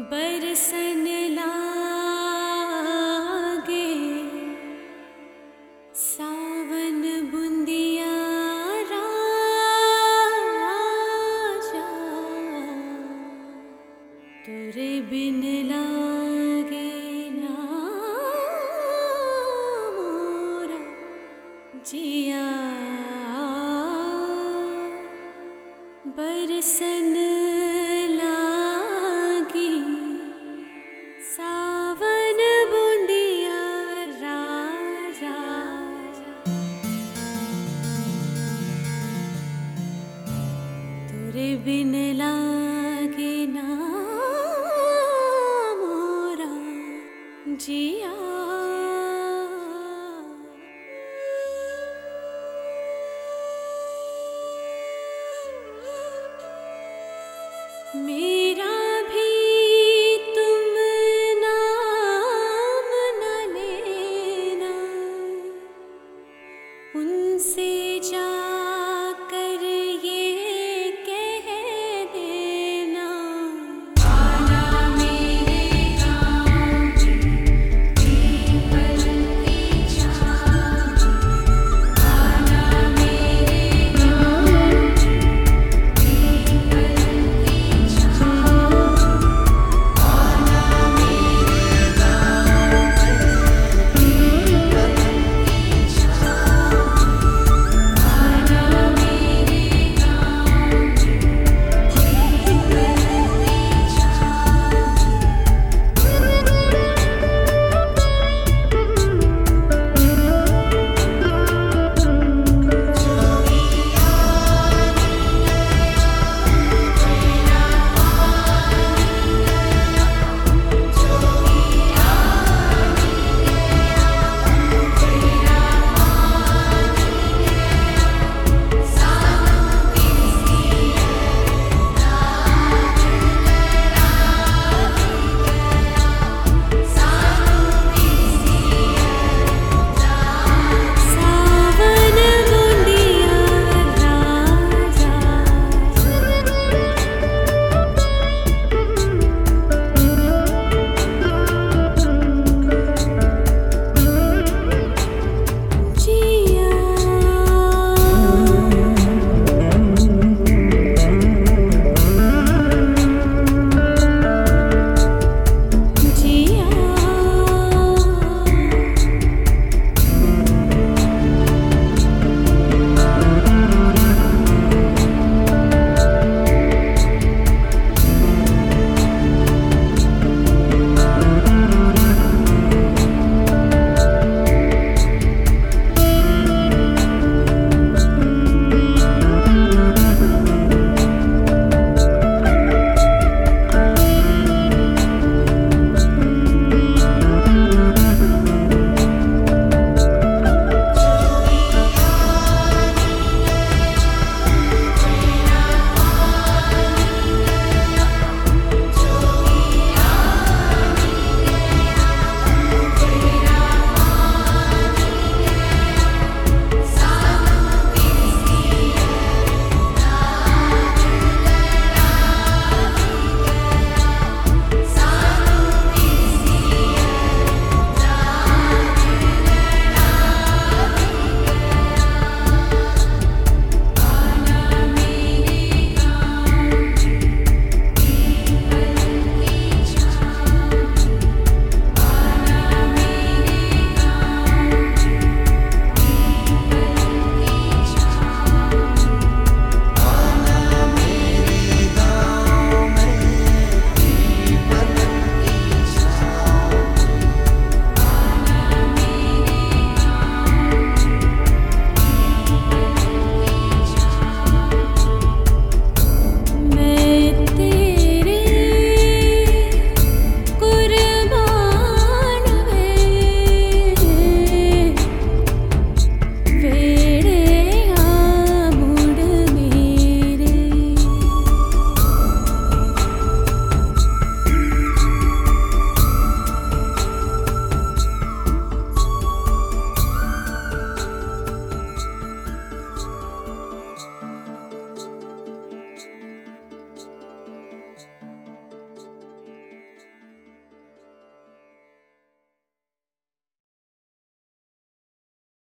बरसन लागे सावन बुंदिया राजा तुरे बिन लागे ना मोरा जिया। बरसन बिन लागे ना मोरा जिया। मेरे